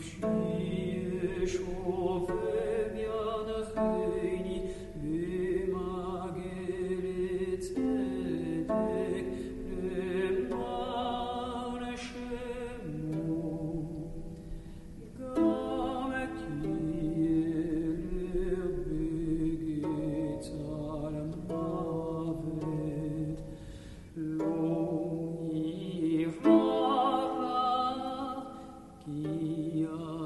It's Shada